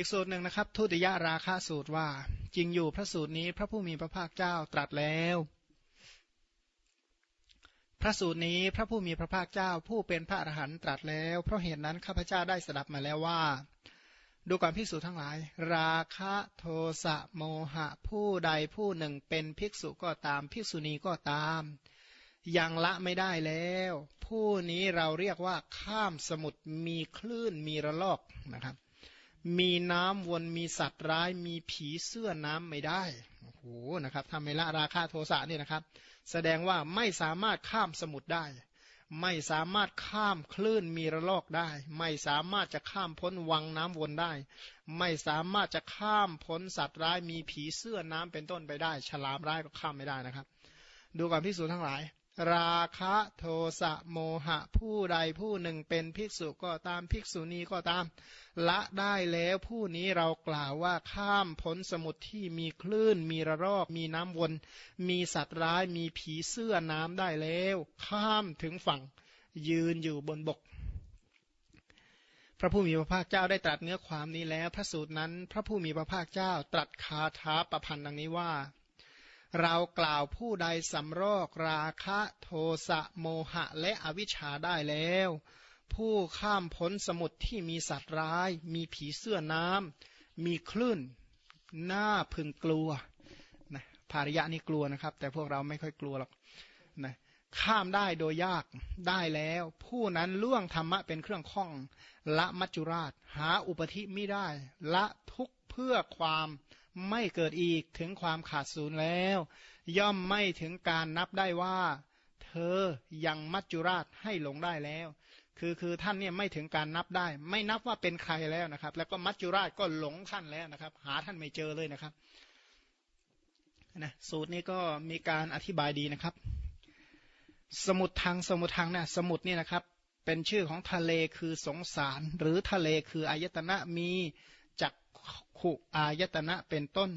อีกสูตรหนึ่งนะครับ ทุติยราคะสูตรว่า จริงอยู่พระสูตรนี้พระผู้มีพระภาคเจ้าตรัสแล้ว พระสูตรนี้พระผู้มีพระภาคเจ้าผู้เป็นพระอรหันตรัสแล้ว เพราะเหตุนั้นข้าพเจ้าได้สดับมาแล้วว่า ดูก่อนภิกษุทั้งหลาย ราคะโทสะโมหะ ผู้ใดผู้หนึ่งเป็นภิกษุก็ตามภิกษุณีก็ตาม ยังละไม่ได้แล้ว ผู้นี้เราเรียกว่าข้ามสมุทรมีคลื่นมีระลอกนะครับ มีน้ำวนมีสัตว์ร้าย มีผีเสื้อน้ำไม่ได้โอ้โหนะครับทำให้ละราคาโทสะนี่ยนะครับ แสดงว่าไม่สามารถข้ามสมุทรได้ ไม่สามารถข้ามคลื่นมีระลอกได้ ไม่สามารถจะข้ามพ้นวังน้ำวนได้ ไม่สามารถจะข้ามพ้นสัตว์ร้ายมีผีเสื้อน้ำเป็นต้นไปได้ ฉลามร้ายก็ข้ามไม่ได้นะครับ ดูก่อนพิสูจน์ทั้งหลาย ราคะโทสะโมหะ ผู้ใดผู้หนึ่งเป็นภิกษุก็ตามภิกษุณีก็ตาม ละได้แล้วผู้นี้เรากล่าวว่าข้ามพ้นสมุทรที่มีคลื่น มีระรอกมีน้ำวน มีสัตว์ร้ายมีผีเสื้อน้ำได้แล้ว ข้ามถึงฝั่งยืนอยู่บนบก พระผู้มีพระภาคเจ้าได้ตรัสเนื้อความนี้แล้ว พระสูตรนั้น พระผู้มีพระภาคเจ้าตรัสคาถาประพันธ์ดังนี้ว่า เรากล่าวผู้ใดสำรอกราคะโทสะโมหะและอวิชชาได้แล้ว ผู้ข้ามพ้นสมุทรที่มีสัตว์ร้าย มีผีเสื้อน้ำมีคลื่นหน้าพึงกลัวนะภาริยะนี่กลัวนะครับ แต่พวกเราไม่ค่อยกลัวหรอกนะข้ามได้โดยยากได้แล้ว ผู้นั้นล่วงธรรมะเป็นเครื่องข้อง ละมัจจุราช หาอุปธิไม่ได้ ละทุกเพื่อความ ไม่เกิดอีกถึงความขาดศูนย์แล้ว ย่อมไม่ถึงการนับได้ว่า เธอยังมัจจุราชให้หลงได้แล้ว คือคือท่านเนี่ยไม่ถึงการนับได้ ไม่นับว่าเป็นใครแล้วนะครับ แล้วก็มัจจุราชก็หลงท่านแล้วนะครับ หาท่านไม่เจอเลยนะครับนะสูตรนี้ก็มีการอธิบายดีนะครับ สมุดทางสมุดทางเนี่ยสมุดนี่นะครับ เป็นชื่อของทะเลคือสงสาร หรือทะเลคืออายตนะมี ขุอายตนะเป็นต้น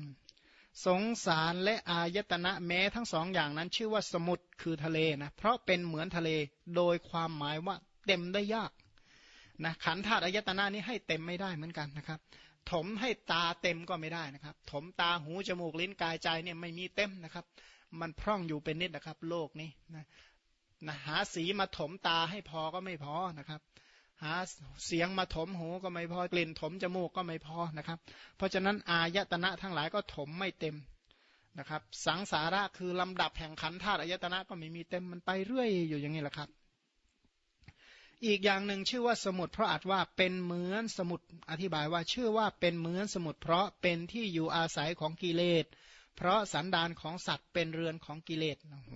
สงสารและอายตนะแม้ทั้งสองอย่างนั้นชื่อว่าสมุทรคือทะเลนะเพราะเป็นเหมือนทะเลโดยความหมายว่าเต็มได้ยากนะขันธาตุอายตนะนี้ให้เต็มไม่ได้เหมือนกันนะครับ ถมให้ตาเต็มก็ไม่ได้นะครับ ถมตาหูจมูกลิ้นกายใจเนี่ยไม่มีเต็มนะครับ มันพร่องอยู่เป็นนิดนะครับ โลกนี้นะนะหาสีมาถมตาให้พอก็ไม่พอนะครับ หาเสียงมาถมหูก็ไม่พอกลิ่นถมจมูกก็ไม่พอนะครับ เพราะฉะนั้นอายตนะทั้งหลายก็ถมไม่เต็มนะครับ สังสาระคือลำดับแห่งขันธาตุอายตนะก็ไม่มีเต็มมันไปเรื่อยอยู่อย่างนี้แหละครับ อีกอย่างหนึ่งชื่อว่าสมุดเพราะอาจว่าเป็นเหมือนสมุดอธิบายว่าชื่อว่าเป็นเหมือนสมุดเพราะเป็นที่อยู่อาศัยของกิเลส เพราะสันดานของสัตว์เป็นเรือนของกิเลสโอ้โห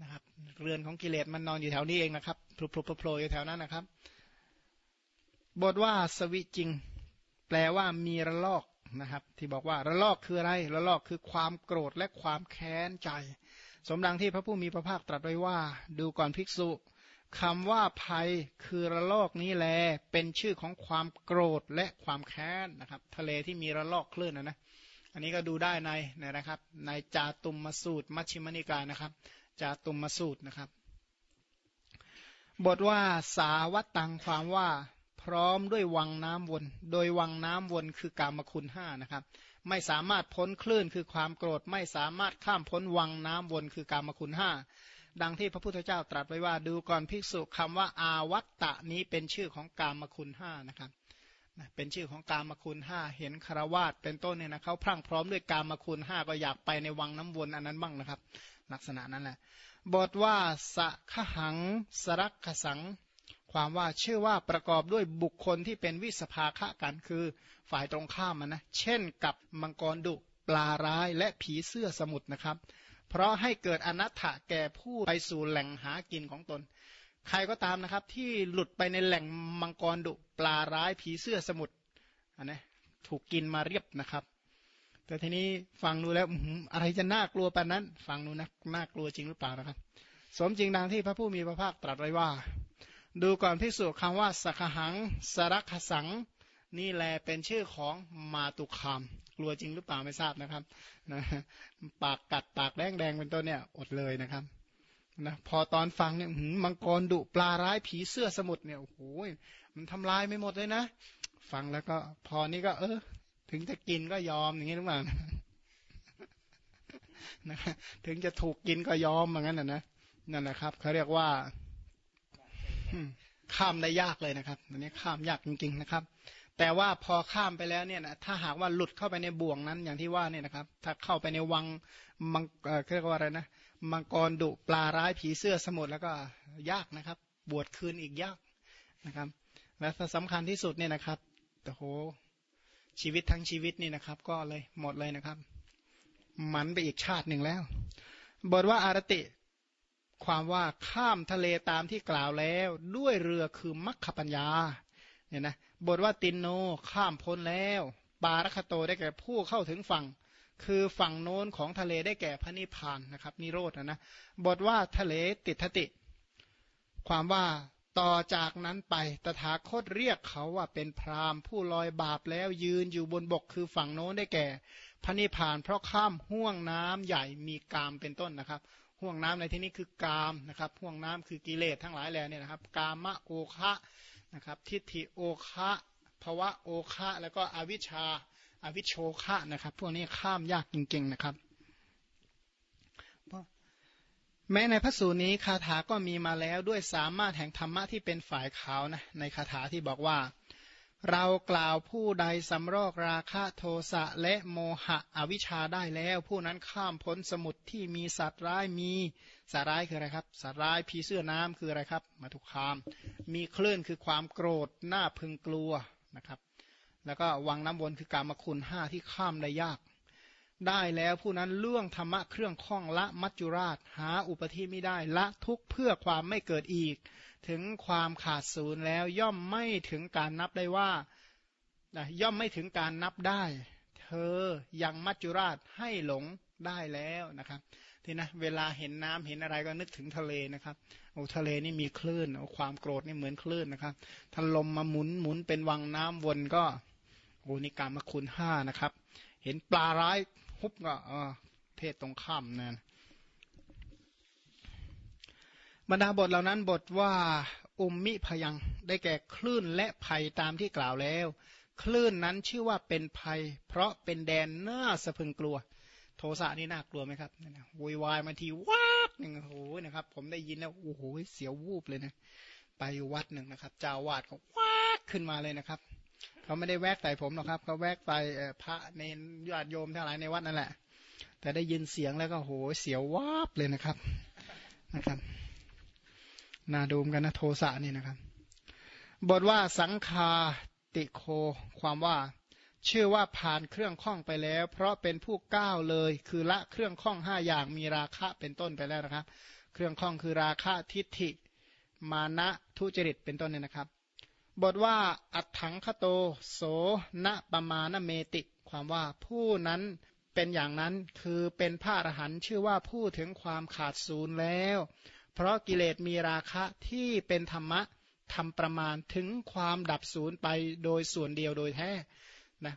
นะครับ เรือนของกิเลสมันนอนอยู่แถวนี้เองนะครับพลุพลุโผล่อยู่แถวนั้นนะครับ บทว่าสวิจริง แปลว่ามีระลอกนะครับ ที่บอกว่าระลอกคืออะไรระลอกคือความโกรธและความแค้นใจ สมดังที่พระผู้มีพระภาคตรัสไว้ว่า ดูก่อนภิกษุคำว่าภัยคือระลอกนี้แล เป็นชื่อของความโกรธและความแค้นนะครับ ทะเลที่มีระลอกคลื่นนะนะ อันนี้ก็ดูได้ในนะครับ ในจาตุมมสูตรมัชฌิมนิกายนะครับ จาตุมมาสูตรนะครับ บทว่าสาวัตตังความว่าพร้อมด้วยวังน้ำวน โดยวังน้ำวนคือกามคุณห้านะครับ ไม่สามารถพ้นคลื่นคือความโกรธ ไม่สามารถข้ามพ้นวังน้ำวนคือกามคุณห้าดังที่พระพุทธเจ้าตรัสไว้ว่าดูก่อนภิกษุคำว่าอาวัตตะนี้เป็นชื่อของกามคุณห้านะครับเป็นชื่อของกามคุณห้าเห็นคารวาสเป็นต้นเนี่ยนะเขาพรั่งพร้อมด้วยกามคุณห้าก็อยากไปในวังน้ำวนอันนั้นบ้างนะครับ ลักษณะนั้นแหละบทว่าสะขหังสรักขสัง ความว่าชื่อว่าประกอบด้วยบุคคลที่เป็นวิสภาคะกันคือฝ่ายตรงข้ามนะเช่นกับมังกรดุปลาร้ายและผีเสื้อสมุทรนะครับ เพราะให้เกิดอนัตถะแก่ผู้ไปสู่แหล่งหากินของตน ใครก็ตามนะครับที่หลุดไปในแหล่งมังกรดุปลาร้ายผีเสื้อสมุทรอันนี้ถูกกินมาเรียบนะครับ แต่ทีนี้ฟังดูแล้วอะไรจะน่ากลัวปานนั้น ฟังดูนะน่ากลัวจริงหรือเปล่านะครับ สมจริงดังที่พระผู้มีพระภาคตรัสไว้ว่า ดูก่อนพิสูจน์คำว่าสักหังสรักสัง นี่แลเป็นชื่อของมาตุคาม กลัวจริงหรือเปล่าไม่ทราบนะครับนะปากกัดปากแดงแดงเป็นต้นเนี่ยอดเลยนะครับนะพอตอนฟังเนี่ยมังกรดุปลาร้ายผีเสื้อสมุทรเนี่ยโอ้โหมันทำลายไม่หมดเลยนะ ฟังแล้วก็พอนี้ก็เออ ถึงจะกินก็ยอมอย่างนี้หรือเปล่านะถึงจะถูกกินก็ยอมเหมือนกันนะนะนั่นแหละครับเขาเรียกว่าข้ามได้ยากเลยนะครับอันนี้ข้ามยากจริง ๆ นะครับ แต่ว่าพอข้ามไปแล้วเนี่ยนะถ้าหากว่าหลุดเข้าไปในบ่วงนั้นอย่างที่ว่าเนี่ยนะครับ ถ้าเข้าไปในวังมังเรียกว่าอะไรนะมังกรดุปลาร้ายผีเสื้อสมุทรแล้วก็ยากนะครับ บวชคืนอีกยากนะครับ และสำคัญที่สุดเนี่ยนะครับแต่โห ชีวิตทั้งชีวิตนี่นะครับ ก็เลยหมดเลยนะครับ มันไปอีกชาติหนึ่งแล้ว บทว่าอารติ ความว่าข้ามทะเลตามที่กล่าวแล้ว ด้วยเรือคือมัคคปัญญาเนี่ยนะบทว่าตินโนข้ามพ้นแล้ว ปารคโตได้แก่ผู้เข้าถึงฝั่ง คือฝั่งโน้นของทะเลได้แก่พระนิพพานนะครับ นิโรธนะนะบทว่าทะเลติดทติ ความว่า ต่อจากนั้นไป ตถาคตเรียกเขาว่าเป็นพรามผู้ลอยบาปแล้วยืนอยู่บนบกคือฝั่งโน้นได้แก่ พระนิพพานเพราะข้ามห่วงน้ำใหญ่มีกามเป็นต้นนะครับ ห่วงน้ำในที่นี้คือกามนะครับ ห่วงน้ำคือกิเลสทั้งหลายแหล่เนี่ยนะครับ กามะโอคะนะครับ ทิฏฐิโอคะภวะโอคะแล้วก็อวิชชาอวิชโชคะนะครับ พวกนี้ข้ามยากจริงๆนะครับ แม้ในพระสูตรนี้คาถาก็มีมาแล้วด้วยสามารถแห่งธรรมะที่เป็นฝ่ายขาวนะในคาถาที่บอกว่า เรากล่าวผู้ใดสำรอกราคะโทสะและโมหะอวิชชาได้แล้ว ผู้นั้นข้ามพ้นสมุทรที่มีสัตว์ร้ายมีสัตว์ร้ายคืออะไรครับ สัตว์ร้ายผีเสื้อน้ำคืออะไรครับ มาทุกคาม มีคลื่นคือความโกรธหน้าพึงกลัวนะครับ แล้วก็วังน้ำวนคือการมคุณห้าที่ข้ามได้ยาก ได้แล้วผู้นั้นเรื่องธรรมะเครื่องข้องละมัจจุราช หาอุปธิไม่ได้ละทุกเพื่อความไม่เกิดอีก ถึงความขาดศูนย์แล้วย่อมไม่ถึงการนับได้ว่า ย่อมไม่ถึงการนับได้ เธอยังมัจจุราชให้หลงได้แล้วนะครับที่นะเวลาเห็นน้ำเห็นอะไรก็นึกถึงทะเลนะครับโอ้ทะเลนี่มีคลื่นโอ้ความโกรธนี่เหมือนคลื่นนะครับถ้าลมมาหมุนหมุนเป็นวังน้ำวนก็โอ้นี่การมาคุณห้านะครับ เห็นปลาร้าย ฮุบก็เออเพศตรงข้ามนั่นบรรดาบทเหล่านั้นบทว่าอุมมิพยังได้แก่คลื่นและภัยตามที่กล่าวแล้ว คลื่นนั้นชื่อว่าเป็นภัย เพราะเป็นแดนน่าสะพึงกลัว โทสะนี่น่ากลัวไหมครับวุ่นวายมาทีวาดหนึ่งโอ้โหนะครับ ผมได้ยินแล้วโอ้โหเสียววูบเลยนะ ไปวัดหนึ่งนะครับ เจ้าวาดเขาวาดขึ้นมาเลยนะครับ เขาไม่ได้แวกใส่ผมหรอกครับเขาแวกใส่พระเนนญาติโยมทั้งหลายในวัดนั่นแหละ แต่ได้ยินเสียงแล้วก็โหเสียววาบเลยนะครับนะครับนาดูมกันนะโทสะนี่นะครับ บทว่าสังคาติโค ความว่า ชื่อว่าผ่านเครื่องข้องไปแล้ว เพราะเป็นผู้ก้าวเลย คือละเครื่องข้องห้าอย่างมีราคะเป็นต้นไปแล้วนะครับ เครื่องข้องคือราคะทิฏฐิ มานะทุจริตเป็นต้นเนี่ยนะครับ บทว่าอัตถังคโต โสนปมาณเมติ ความว่าผู้นั้นเป็นอย่างนั้นคือเป็นพระอรหันต์ชื่อว่าผู้ถึงความขาดศูนย์แล้ว เพราะกิเลสมีราคะที่เป็นธรรมะทำประมาณถึงความดับศูนย์ไปโดยส่วนเดียวโดยแท้นะ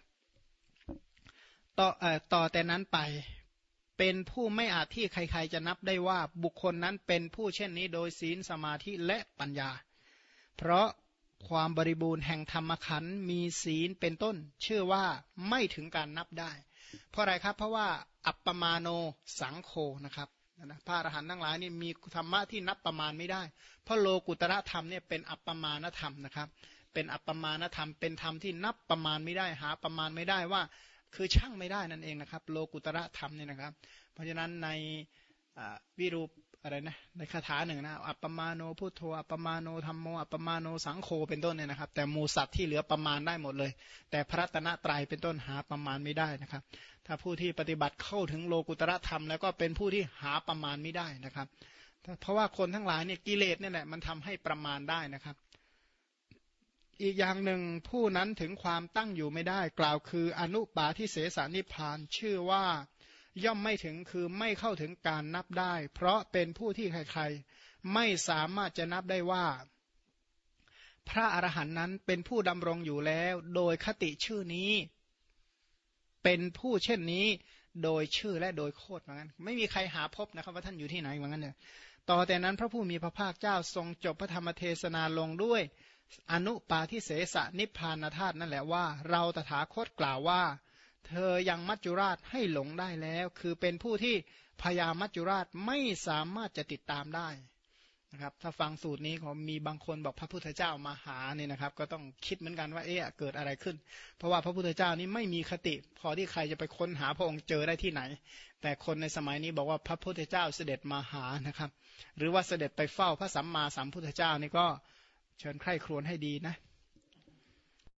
ต่อต่อแต่นั้นไปเป็นผู้ไม่อาจที่ใคร ๆ จะนับได้ว่าบุคคลนั้นเป็นผู้เช่นนี้โดยศีลสมาธิและปัญญา เพราะ ความบริบูรณ์แห่งธรรมขันมีศีลเป็นต้น เชื่อว่าไม่ถึงการนับได้ เพราะอะไรครับ เพราะว่าอัปปมาโนสังโคนะครับนะพระอรหันต์ทั้งหลายนี่มีธรรมะที่นับประมาณไม่ได้ เพราะโลกุตระธรรมเนี่ยเป็นอัปปมาณธรรมนะครับ เป็นอัปปมาณธรรม เป็นธรรมที่นับประมาณไม่ได้หาประมาณไม่ได้ว่า คือช่างไม่ได้นั่นเองนะครับ โลกุตระธรรมเนี่ยนะครับ เพราะฉะนั้นในวิรูป อะไรนะในคาถาหนึ่งนะอัปปมาโนพุทโธอัปปมาโนธรรมโมอัปปมาโนสังโฆเป็นต้นเนี่ยนะครับ แต่มูสัตว์ที่เหลือประมาณได้หมดเลย แต่พระตนะตรัยเป็นต้นหาประมาณไม่ได้นะครับ ถ้าผู้ที่ปฏิบัติเข้าถึงโลกุตระธรรม แล้วก็เป็นผู้ที่หาประมาณไม่ได้นะครับ เพราะว่าคนทั้งหลายเนี่ยกิเลสเนี่ยแหละมันทำให้ประมาณได้นะครับอีกอย่างหนึ่งผู้นั้นถึงความตั้งอยู่ไม่ได้กล่าวคืออนุปาทิเสสานิพาน ชื่อว่า ย่อมไม่ถึงคือไม่เข้าถึงการนับได้ เพราะเป็นผู้ที่ใครๆ ไม่สามารถจะนับได้ว่า พระอรหันต์นั้นเป็นผู้ดำรงอยู่แล้ว โดยคติชื่อนี้ เป็นผู้เช่นนี้ โดยชื่อและโดยโคตรเหมือนกันไม่มีใครหาพบนะครับว่าท่านอยู่ที่ไหนเหมือนกันเนี่ยต่อแต่นั้นพระผู้มีพระภาคเจ้าทรงจบพระธรรมเทศนาลงด้วยอนุปาทิเสสนิพพานธาตุนั่นแหละว่า เราตถาคตกล่าวว่า เธอยังมัจจุราชให้หลงได้แล้ว คือเป็นผู้ที่พยามัจจุราชไม่สามารถจะติดตามได้นะครับถ้าฟังสูตรนี้ของมีบางคนบอกพระพุทธเจ้ามาหาเนี่ยนะครับ ก็ต้องคิดเหมือนกันว่าเอ๊ะเกิดอะไรขึ้น เพราะว่าพระพุทธเจ้านี้ไม่มีคติ พอที่ใครจะไปค้นหาพระองค์เจอได้ที่ไหน แต่คนในสมัยนี้บอกว่าพระพุทธเจ้าเสด็จมาหานะครับ หรือว่าเสด็จไปเฝ้าพระสัมมาสัมพุทธเจ้านี่ก็เชิญใคร่ครวญให้ดีนะ